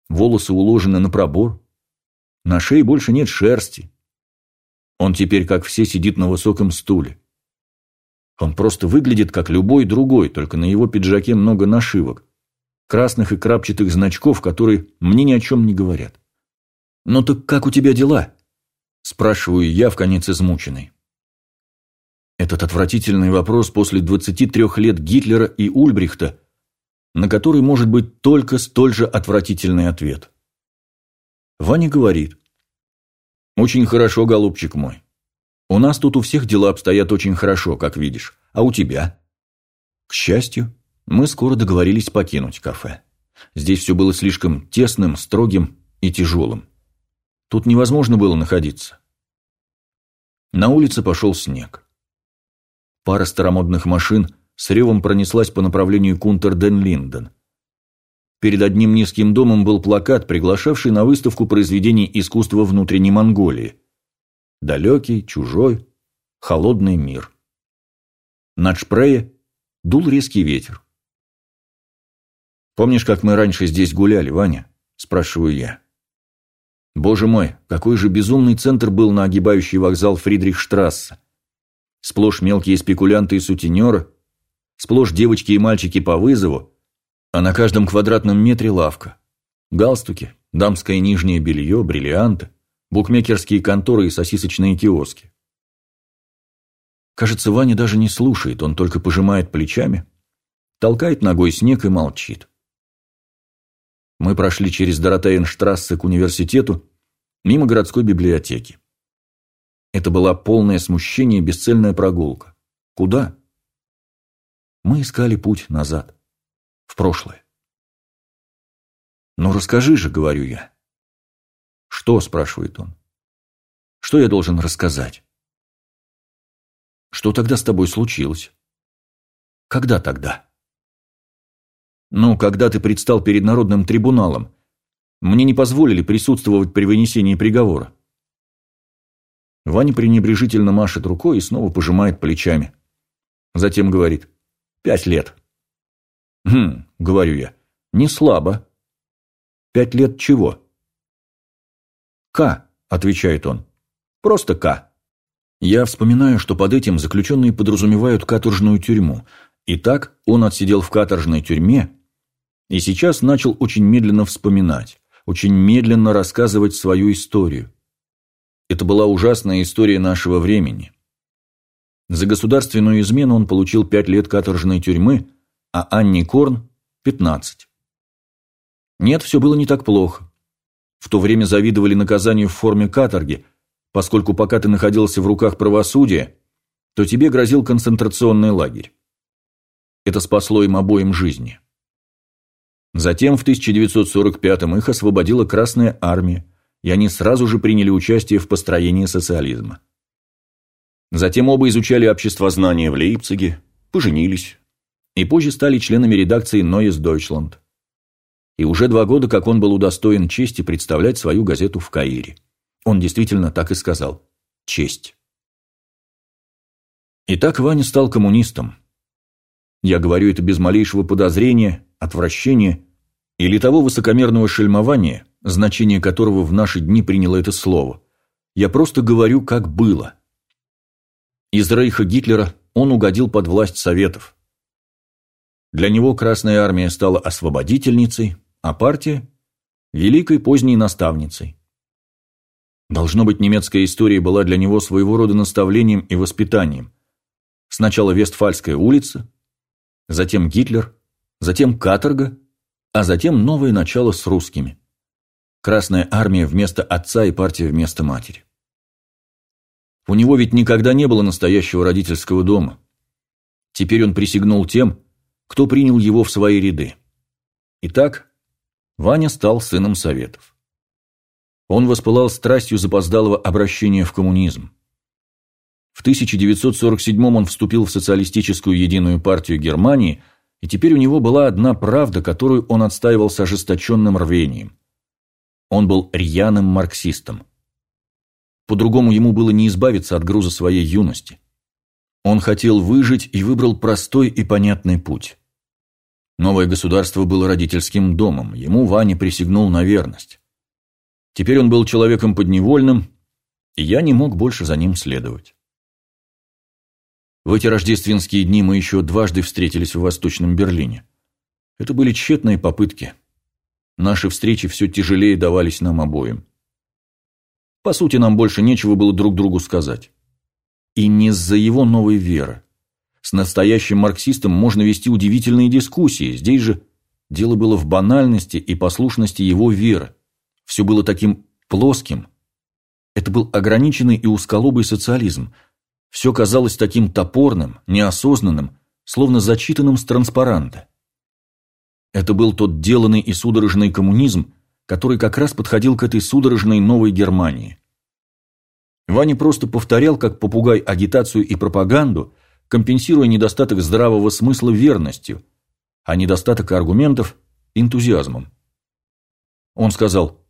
волосы уложены на пробор, на шее больше нет шерсти. Он теперь, как все, сидит на высоком стуле. Он просто выглядит как любой другой, только на его пиджаке много нашивок, красных и крапчатых значков, которые мне ни о чем не говорят. «Ну так как у тебя дела?» – спрашиваю я в конец измученный. Этот отвратительный вопрос после 23 лет Гитлера и Ульбрихта, на который может быть только столь же отвратительный ответ. Ваня говорит. «Очень хорошо, голубчик мой. У нас тут у всех дела обстоят очень хорошо, как видишь. А у тебя?» К счастью, мы скоро договорились покинуть кафе. Здесь все было слишком тесным, строгим и тяжелым. Тут невозможно было находиться. На улице пошел снег. Пара старомодных машин с ревом пронеслась по направлению Кунтер-ден-Линден. Перед одним низким домом был плакат, приглашавший на выставку произведений искусства внутренней Монголии. Далекий, чужой, холодный мир. Над Шпрее дул резкий ветер. «Помнишь, как мы раньше здесь гуляли, Ваня?» – спрашиваю я. Боже мой, какой же безумный центр был на огибающий вокзал Фридрихштрассе. Сплошь мелкие спекулянты и сутенеры, сплошь девочки и мальчики по вызову, а на каждом квадратном метре лавка. Галстуки, дамское нижнее белье, бриллианты, букмекерские конторы и сосисочные киоски. Кажется, Ваня даже не слушает, он только пожимает плечами, толкает ногой снег и молчит. Мы прошли через Доротеенштрассе к университету, мимо городской библиотеки. Это была полное смущение бесцельная прогулка. Куда? Мы искали путь назад в прошлое. «Ну расскажи же», — говорю я. «Что?» — спрашивает он. «Что я должен рассказать?» «Что тогда с тобой случилось?» «Когда тогда?» «Ну, когда ты предстал перед народным трибуналом. Мне не позволили присутствовать при вынесении приговора». Ваня пренебрежительно машет рукой и снова пожимает плечами. Затем говорит «Пять лет». «Хм», — говорю я, — «не слабо». «Пять лет чего?» «К», — отвечает он. «Просто К». Я вспоминаю, что под этим заключенные подразумевают каторжную тюрьму. Итак, он отсидел в каторжной тюрьме и сейчас начал очень медленно вспоминать, очень медленно рассказывать свою историю. Это была ужасная история нашего времени. За государственную измену он получил пять лет каторжной тюрьмы – а Анни Корн – 15. Нет, все было не так плохо. В то время завидовали наказанию в форме каторги, поскольку пока ты находился в руках правосудия, то тебе грозил концентрационный лагерь. Это спасло им обоим жизни. Затем в 1945-м их освободила Красная Армия, и они сразу же приняли участие в построении социализма. Затем оба изучали обществознание в Лейпциге, поженились, и позже стали членами редакции Neues Deutschland. И уже два года, как он был удостоен чести представлять свою газету в Каире. Он действительно так и сказал. Честь. Итак, Ваня стал коммунистом. Я говорю это без малейшего подозрения, отвращения или того высокомерного шельмования, значение которого в наши дни приняло это слово. Я просто говорю, как было. Из рейха Гитлера он угодил под власть Советов. Для него Красная Армия стала освободительницей, а партия – великой поздней наставницей. Должно быть, немецкая история была для него своего рода наставлением и воспитанием. Сначала Вестфальская улица, затем Гитлер, затем каторга, а затем новое начало с русскими. Красная армия вместо отца и партия вместо матери. У него ведь никогда не было настоящего родительского дома. Теперь он присягнул тем, кто принял его в свои ряды. Итак, Ваня стал сыном Советов. Он воспылал страстью запоздалого обращения в коммунизм. В 1947 он вступил в социалистическую единую партию Германии, и теперь у него была одна правда, которую он отстаивал с ожесточенным рвением. Он был рьяным марксистом. По-другому ему было не избавиться от груза своей юности. Он хотел выжить и выбрал простой и понятный путь. Новое государство было родительским домом, ему Ваня присягнул на верность. Теперь он был человеком подневольным, и я не мог больше за ним следовать. В эти рождественские дни мы еще дважды встретились в Восточном Берлине. Это были тщетные попытки. Наши встречи все тяжелее давались нам обоим. По сути, нам больше нечего было друг другу сказать. И не из-за его новой веры. С настоящим марксистом можно вести удивительные дискуссии. Здесь же дело было в банальности и послушности его веры. Все было таким плоским. Это был ограниченный и узколобый социализм. Все казалось таким топорным, неосознанным, словно зачитанным с транспаранта. Это был тот деланный и судорожный коммунизм, который как раз подходил к этой судорожной новой Германии. Ваня просто повторял, как попугай, агитацию и пропаганду, компенсируя недостаток здравого смысла верностью, а недостаток аргументов – энтузиазмом. Он сказал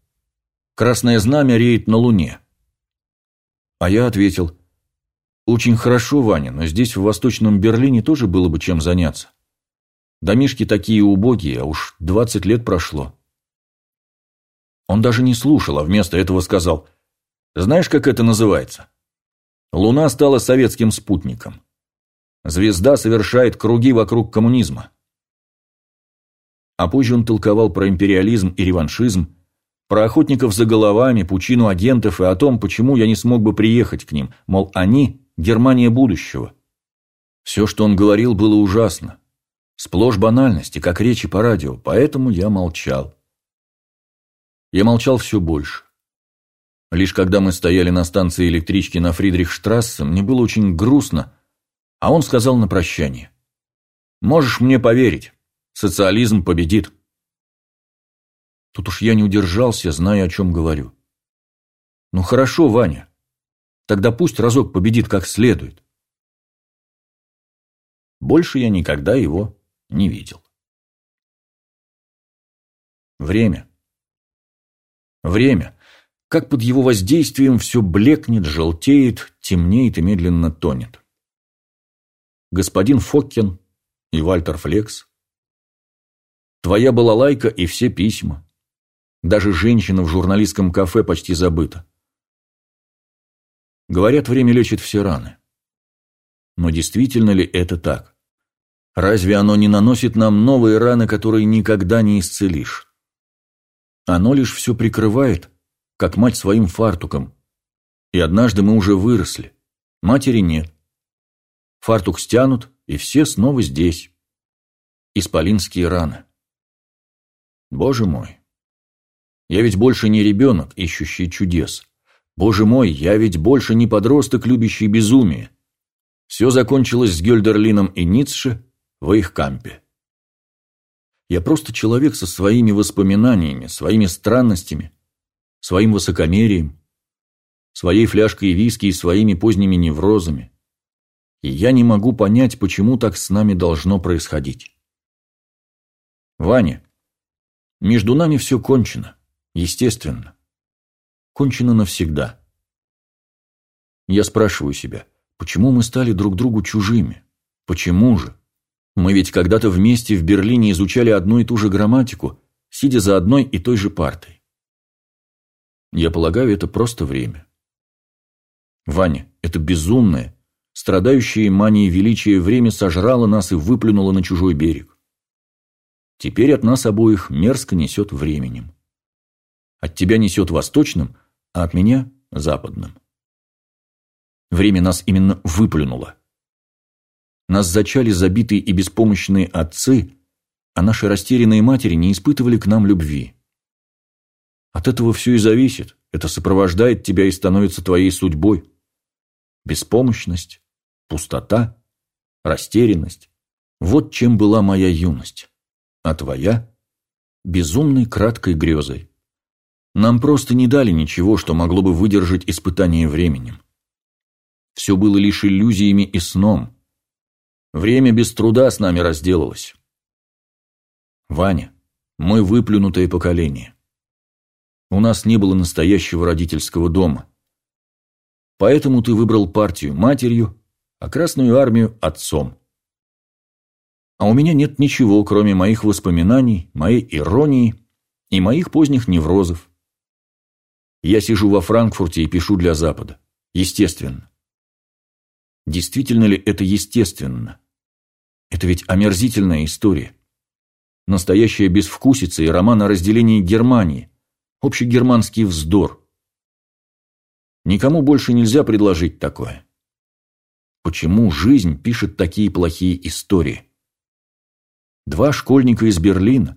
«Красное знамя реет на Луне». А я ответил «Очень хорошо, Ваня, но здесь, в Восточном Берлине, тоже было бы чем заняться. Домишки такие убогие, а уж двадцать лет прошло». Он даже не слушал, а вместо этого сказал, «Знаешь, как это называется? Луна стала советским спутником. Звезда совершает круги вокруг коммунизма». А позже он толковал про империализм и реваншизм, про охотников за головами, пучину агентов и о том, почему я не смог бы приехать к ним, мол, они – Германия будущего. Все, что он говорил, было ужасно. Сплошь банальности, как речи по радио, поэтому я молчал. Я молчал все больше. Лишь когда мы стояли на станции электрички на Фридрихштрассе, мне было очень грустно, а он сказал на прощание. «Можешь мне поверить, социализм победит». Тут уж я не удержался, зная, о чем говорю. «Ну хорошо, Ваня, тогда пусть разок победит как следует». Больше я никогда его не видел. Время. Время. Как под его воздействием все блекнет, желтеет, темнеет и медленно тонет. Господин Фоккин и Вальтер Флекс. Твоя балалайка и все письма. Даже женщина в журналистском кафе почти забыта. Говорят, время лечит все раны. Но действительно ли это так? Разве оно не наносит нам новые раны, которые никогда не исцелишь? Оно лишь все прикрывает, как мать своим фартуком. И однажды мы уже выросли. Матери нет. Фартук стянут, и все снова здесь. Исполинские раны. Боже мой, Я ведь больше не ребенок, ищущий чудес. Боже мой, я ведь больше не подросток, любящий безумие. Все закончилось с Гёльдерлином и Ницше в их кампе. Я просто человек со своими воспоминаниями, своими странностями, своим высокомерием, своей фляжкой виски и своими поздними неврозами. И я не могу понять, почему так с нами должно происходить. Ваня, между нами все кончено, естественно. Кончено навсегда. Я спрашиваю себя, почему мы стали друг другу чужими? Почему же? Мы ведь когда-то вместе в Берлине изучали одну и ту же грамматику, сидя за одной и той же партой. Я полагаю, это просто время. Ваня, это безумное, страдающее манией величия время сожрало нас и выплюнуло на чужой берег. Теперь от нас обоих мерзко несет временем. От тебя несет восточным, а от меня – западным. Время нас именно выплюнуло. Нас зачали забитые и беспомощные отцы, а наши растерянные матери не испытывали к нам любви. От этого все и зависит, это сопровождает тебя и становится твоей судьбой. Беспомощность, пустота, растерянность – вот чем была моя юность, а твоя – безумной краткой грезой. Нам просто не дали ничего, что могло бы выдержать испытание временем. Все было лишь иллюзиями и сном. Время без труда с нами разделалось. Ваня, мы выплюнутое поколение. У нас не было настоящего родительского дома. Поэтому ты выбрал партию матерью, а Красную Армию – отцом. А у меня нет ничего, кроме моих воспоминаний, моей иронии и моих поздних неврозов. Я сижу во Франкфурте и пишу для Запада. Естественно. Действительно ли это естественно? Это ведь омерзительная история. Настоящая безвкусица и роман о разделении Германии. Общегерманский вздор. Никому больше нельзя предложить такое. Почему жизнь пишет такие плохие истории? Два школьника из Берлина,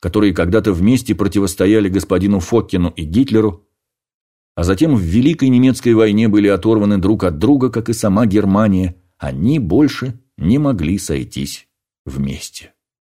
которые когда-то вместе противостояли господину Фоккину и Гитлеру, а затем в Великой немецкой войне были оторваны друг от друга, как и сама Германия, они больше не могли сойтись вместе.